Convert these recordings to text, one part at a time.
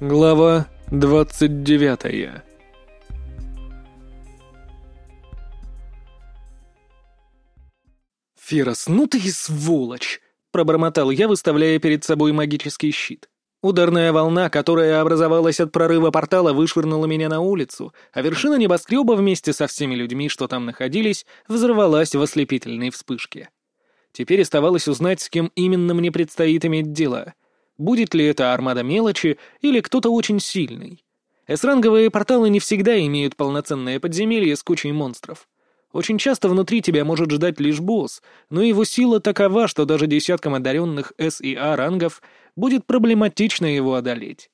Глава двадцать девятая «Ферос, ну ты и сволочь!» — пробормотал я, выставляя перед собой магический щит. Ударная волна, которая образовалась от прорыва портала, вышвырнула меня на улицу, а вершина небоскреба вместе со всеми людьми, что там находились, взорвалась в ослепительной вспышке. Теперь оставалось узнать, с кем именно мне предстоит иметь дело. Будет ли это армада мелочи или кто-то очень сильный? Эсранговые порталы не всегда имеют полноценное подземелье с кучей монстров. Очень часто внутри тебя может ждать лишь босс, но его сила такова, что даже десяткам одаренных С и А рангов будет проблематично его одолеть.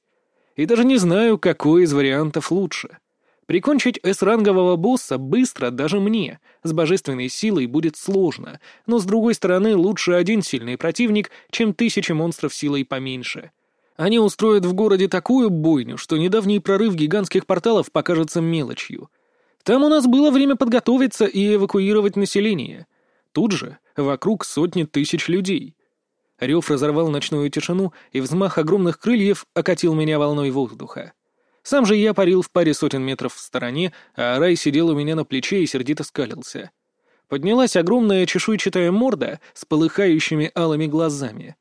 И даже не знаю, какой из вариантов лучше. Прикончить С-рангового босса быстро даже мне, с божественной силой, будет сложно, но, с другой стороны, лучше один сильный противник, чем тысячи монстров силой поменьше. Они устроят в городе такую бойню, что недавний прорыв гигантских порталов покажется мелочью. Там у нас было время подготовиться и эвакуировать население. Тут же вокруг сотни тысяч людей. Рев разорвал ночную тишину, и взмах огромных крыльев окатил меня волной воздуха. Сам же я парил в паре сотен метров в стороне, а Рай сидел у меня на плече и сердито скалился. Поднялась огромная чешуйчатая морда с полыхающими алыми глазами.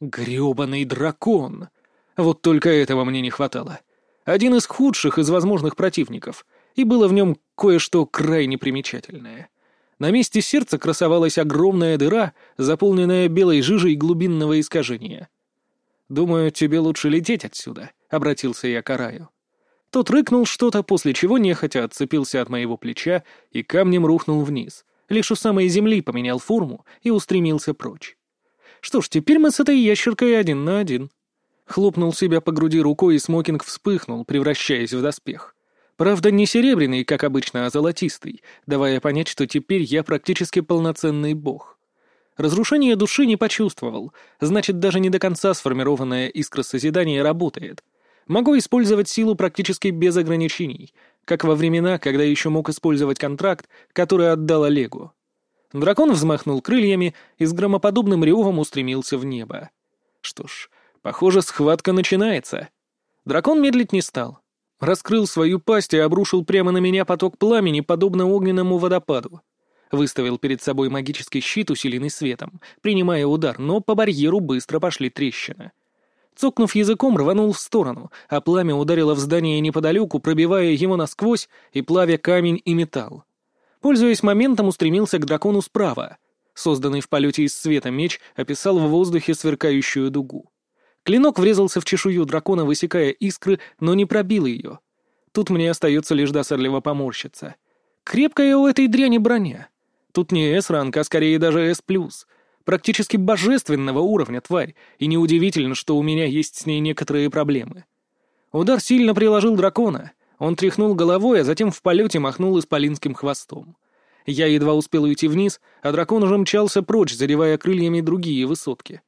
Грёбаный дракон! Вот только этого мне не хватало. Один из худших из возможных противников, и было в нем кое-что крайне примечательное. На месте сердца красовалась огромная дыра, заполненная белой жижей глубинного искажения. «Думаю, тебе лучше лететь отсюда», — обратился я к Араю. Тот рыкнул что-то, после чего нехотя отцепился от моего плеча и камнем рухнул вниз. Лишь у самой земли поменял форму и устремился прочь. Что ж, теперь мы с этой ящеркой один на один. Хлопнул себя по груди рукой, и смокинг вспыхнул, превращаясь в доспех. Правда, не серебряный, как обычно, а золотистый, давая понять, что теперь я практически полноценный бог. Разрушение души не почувствовал, значит, даже не до конца сформированная искра созидания работает — Могу использовать силу практически без ограничений, как во времена, когда еще мог использовать контракт, который отдал Олегу. Дракон взмахнул крыльями и с громоподобным ревом устремился в небо. Что ж, похоже, схватка начинается. Дракон медлить не стал. Раскрыл свою пасть и обрушил прямо на меня поток пламени, подобно огненному водопаду. Выставил перед собой магический щит, усиленный светом, принимая удар, но по барьеру быстро пошли трещины. Цокнув языком, рванул в сторону, а пламя ударило в здание неподалеку, пробивая его насквозь и плавя камень и металл. Пользуясь моментом, устремился к дракону справа. Созданный в полете из света меч описал в воздухе сверкающую дугу. Клинок врезался в чешую дракона, высекая искры, но не пробил ее. Тут мне остается лишь досадливо поморщиться. Крепкая у этой дряни броня. Тут не S-ранг, а скорее даже S+, практически божественного уровня тварь, и неудивительно, что у меня есть с ней некоторые проблемы. Удар сильно приложил дракона. Он тряхнул головой, а затем в полете махнул исполинским хвостом. Я едва успел уйти вниз, а дракон уже мчался прочь, задевая крыльями другие высотки.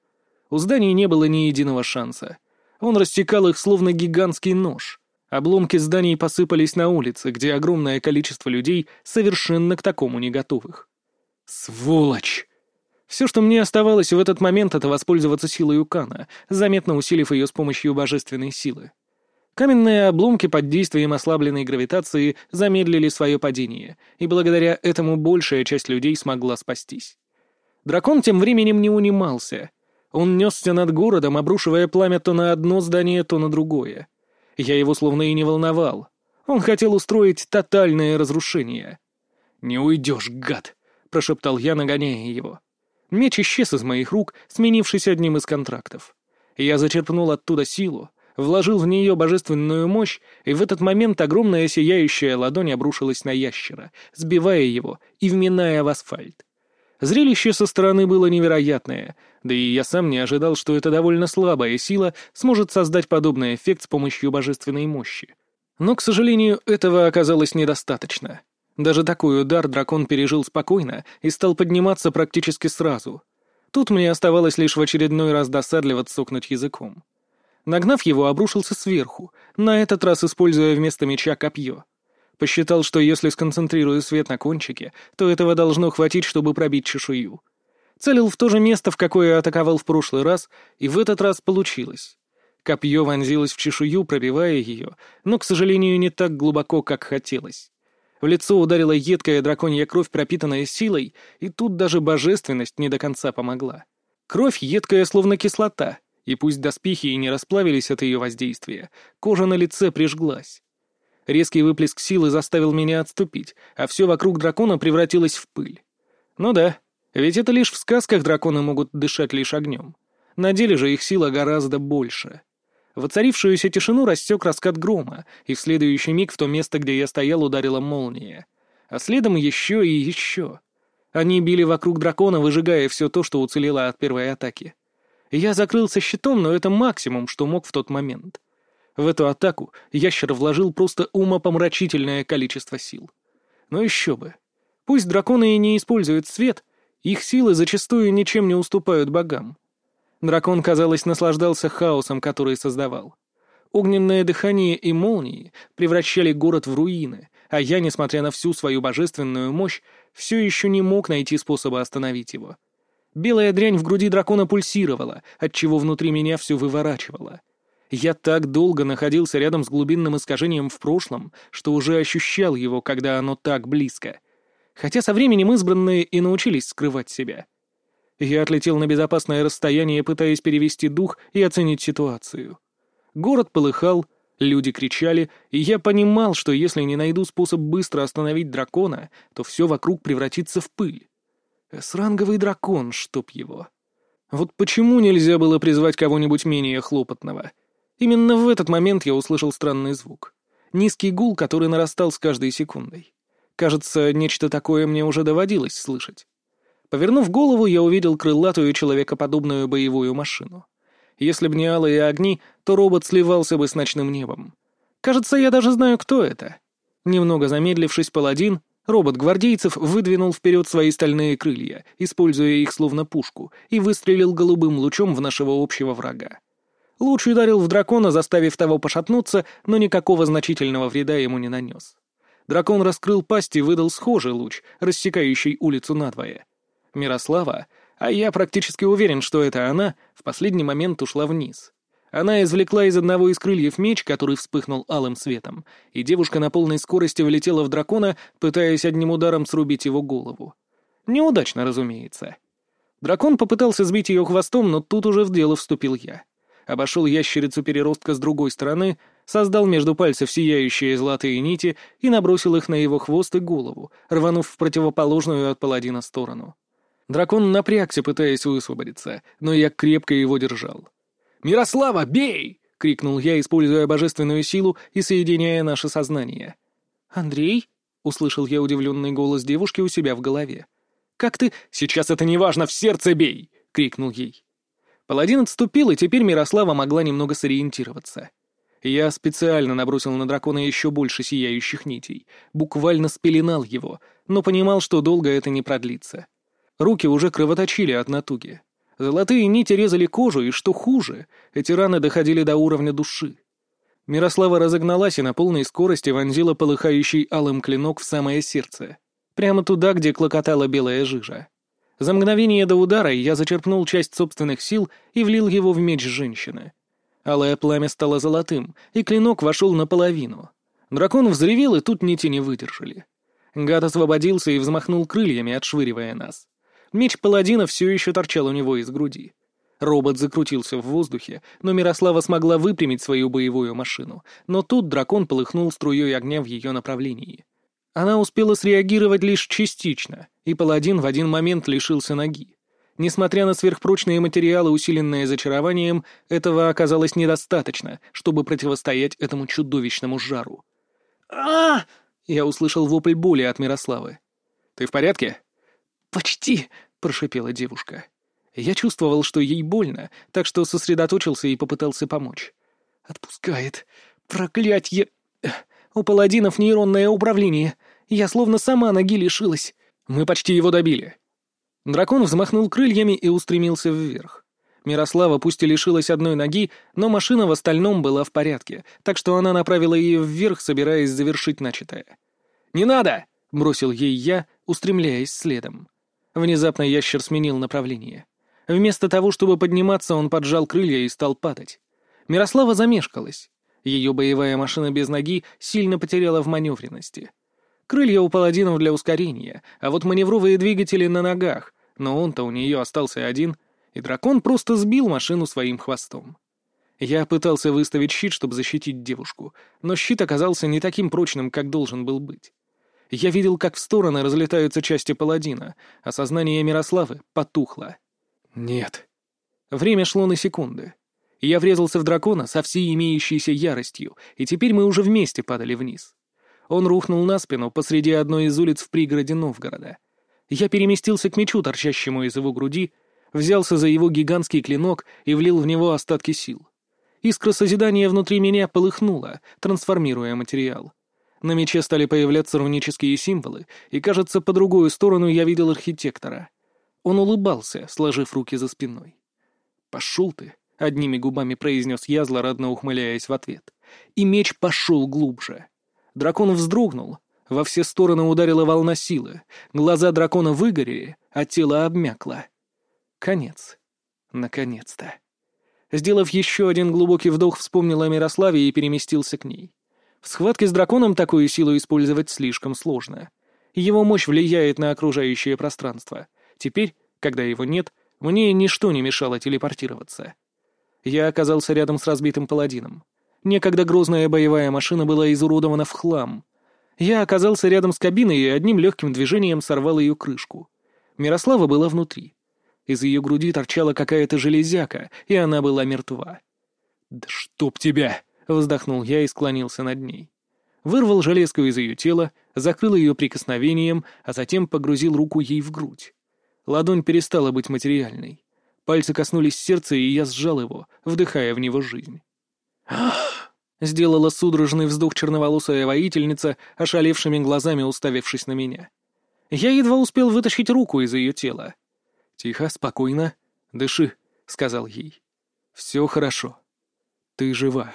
У зданий не было ни единого шанса. Он растекал их, словно гигантский нож. Обломки зданий посыпались на улице, где огромное количество людей совершенно к такому не готовых. «Сволочь!» Все, что мне оставалось в этот момент, это воспользоваться силой Укана, заметно усилив ее с помощью божественной силы. Каменные обломки под действием ослабленной гравитации замедлили свое падение, и благодаря этому большая часть людей смогла спастись. Дракон тем временем не унимался. Он несся над городом, обрушивая пламя то на одно здание, то на другое. Я его словно и не волновал. Он хотел устроить тотальное разрушение. «Не уйдешь, гад!» — прошептал я, нагоняя его. Меч исчез из моих рук, сменившись одним из контрактов. Я зачерпнул оттуда силу, вложил в нее божественную мощь, и в этот момент огромная сияющая ладонь обрушилась на ящера, сбивая его и вминая в асфальт. Зрелище со стороны было невероятное, да и я сам не ожидал, что эта довольно слабая сила сможет создать подобный эффект с помощью божественной мощи. Но, к сожалению, этого оказалось недостаточно. Даже такой удар дракон пережил спокойно и стал подниматься практически сразу. Тут мне оставалось лишь в очередной раз досадливо цокнуть языком. Нагнав его, обрушился сверху, на этот раз используя вместо меча копье. Посчитал, что если сконцентрирую свет на кончике, то этого должно хватить, чтобы пробить чешую. Целил в то же место, в какое атаковал в прошлый раз, и в этот раз получилось. Копье вонзилось в чешую, пробивая ее, но, к сожалению, не так глубоко, как хотелось. В лицо ударила едкая драконья кровь, пропитанная силой, и тут даже божественность не до конца помогла. Кровь едкая, словно кислота, и пусть доспехи и не расплавились от ее воздействия, кожа на лице прижглась. Резкий выплеск силы заставил меня отступить, а все вокруг дракона превратилось в пыль. Ну да, ведь это лишь в сказках драконы могут дышать лишь огнем. На деле же их сила гораздо больше. Воцарившуюся тишину рассек раскат грома, и в следующий миг в то место, где я стоял, ударила молния. А следом еще и еще. Они били вокруг дракона, выжигая все то, что уцелело от первой атаки. Я закрылся щитом, но это максимум, что мог в тот момент. В эту атаку ящер вложил просто умопомрачительное количество сил. Но еще бы. Пусть драконы и не используют свет, их силы зачастую ничем не уступают богам. Дракон, казалось, наслаждался хаосом, который создавал. Огненное дыхание и молнии превращали город в руины, а я, несмотря на всю свою божественную мощь, все еще не мог найти способа остановить его. Белая дрянь в груди дракона пульсировала, отчего внутри меня все выворачивало. Я так долго находился рядом с глубинным искажением в прошлом, что уже ощущал его, когда оно так близко. Хотя со временем избранные и научились скрывать себя. Я отлетел на безопасное расстояние, пытаясь перевести дух и оценить ситуацию. Город полыхал, люди кричали, и я понимал, что если не найду способ быстро остановить дракона, то все вокруг превратится в пыль. Сранговый дракон, чтоб его. Вот почему нельзя было призвать кого-нибудь менее хлопотного? Именно в этот момент я услышал странный звук. Низкий гул, который нарастал с каждой секундой. Кажется, нечто такое мне уже доводилось слышать. Повернув голову, я увидел крылатую человекоподобную боевую машину. Если б не алые огни, то робот сливался бы с ночным небом. Кажется, я даже знаю, кто это. Немного замедлившись, паладин, робот гвардейцев выдвинул вперед свои стальные крылья, используя их словно пушку, и выстрелил голубым лучом в нашего общего врага. Луч ударил в дракона, заставив того пошатнуться, но никакого значительного вреда ему не нанес. Дракон раскрыл пасть и выдал схожий луч, рассекающий улицу надвое. Мирослава, а я практически уверен, что это она, в последний момент ушла вниз. Она извлекла из одного из крыльев меч, который вспыхнул алым светом, и девушка на полной скорости влетела в дракона, пытаясь одним ударом срубить его голову. Неудачно, разумеется. Дракон попытался сбить ее хвостом, но тут уже в дело вступил я. Обошел ящерицу переростка с другой стороны, создал между пальцев сияющие золотые нити и набросил их на его хвост и голову, рванув в противоположную от паладина сторону. Дракон напрягся, пытаясь высвободиться, но я крепко его держал. «Мирослава, бей!» — крикнул я, используя божественную силу и соединяя наше сознание. «Андрей?» — услышал я удивленный голос девушки у себя в голове. «Как ты...» «Сейчас это не важно, в сердце бей!» — крикнул ей. Паладин отступил, и теперь Мирослава могла немного сориентироваться. Я специально набросил на дракона еще больше сияющих нитей, буквально спеленал его, но понимал, что долго это не продлится. Руки уже кровоточили от натуги. Золотые нити резали кожу, и что хуже, эти раны доходили до уровня души. Мирослава разогналась и на полной скорости вонзила полыхающий алым клинок в самое сердце. Прямо туда, где клокотала белая жижа. За мгновение до удара я зачерпнул часть собственных сил и влил его в меч женщины. Алое пламя стало золотым, и клинок вошел наполовину. Дракон взревел, и тут нити не выдержали. Гад освободился и взмахнул крыльями, отшвыривая нас. Меч паладина все еще торчал у него из груди. Робот закрутился в воздухе, но Мирослава смогла выпрямить свою боевую машину, но тут дракон полыхнул струей огня в ее направлении. Она успела среагировать лишь частично, и паладин в один момент лишился ноги. Несмотря на сверхпрочные материалы, усиленные зачарованием, этого оказалось недостаточно, чтобы противостоять этому чудовищному жару. а Я услышал вопль боли от Мирославы. «Ты в порядке?» «Почти!» — прошипела девушка. Я чувствовал, что ей больно, так что сосредоточился и попытался помочь. «Отпускает. Проклятье! У паладинов нейронное управление. Я словно сама ноги лишилась. Мы почти его добили». Дракон взмахнул крыльями и устремился вверх. Мирослава пусть и лишилась одной ноги, но машина в остальном была в порядке, так что она направила ее вверх, собираясь завершить начатое. «Не надо!» — бросил ей я, устремляясь следом. Внезапно ящер сменил направление. Вместо того, чтобы подниматься, он поджал крылья и стал падать. Мирослава замешкалась. Ее боевая машина без ноги сильно потеряла в маневренности. Крылья у паладинов для ускорения, а вот маневровые двигатели на ногах, но он-то у нее остался один, и дракон просто сбил машину своим хвостом. Я пытался выставить щит, чтобы защитить девушку, но щит оказался не таким прочным, как должен был быть. Я видел, как в стороны разлетаются части паладина, а сознание Мирославы потухло. Нет. Время шло на секунды. Я врезался в дракона со всей имеющейся яростью, и теперь мы уже вместе падали вниз. Он рухнул на спину посреди одной из улиц в пригороде Новгорода. Я переместился к мечу, торчащему из его груди, взялся за его гигантский клинок и влил в него остатки сил. Искра созидания внутри меня полыхнула, трансформируя материал. На мече стали появляться рунические символы, и, кажется, по другую сторону я видел архитектора. Он улыбался, сложив руки за спиной. «Пошел ты!» — одними губами произнес я, злорадно ухмыляясь в ответ. И меч пошел глубже. Дракон вздрогнул. Во все стороны ударила волна силы. Глаза дракона выгорели, а тело обмякло. Конец. Наконец-то. Сделав еще один глубокий вдох, вспомнил о Мирославе и переместился к ней. В схватке с драконом такую силу использовать слишком сложно. Его мощь влияет на окружающее пространство. Теперь, когда его нет, мне ничто не мешало телепортироваться. Я оказался рядом с разбитым паладином. Некогда грозная боевая машина была изуродована в хлам. Я оказался рядом с кабиной и одним легким движением сорвал ее крышку. Мирослава была внутри. Из ее груди торчала какая-то железяка, и она была мертва. «Да чтоб тебя!» — вздохнул я и склонился над ней. Вырвал железку из ее тела, закрыл ее прикосновением, а затем погрузил руку ей в грудь. Ладонь перестала быть материальной. Пальцы коснулись сердца, и я сжал его, вдыхая в него жизнь. Сделала судорожный вздох черноволосая воительница, ошалевшими глазами уставившись на меня. Я едва успел вытащить руку из ее тела. «Тихо, спокойно, дыши», — сказал ей. «Все хорошо. Ты жива».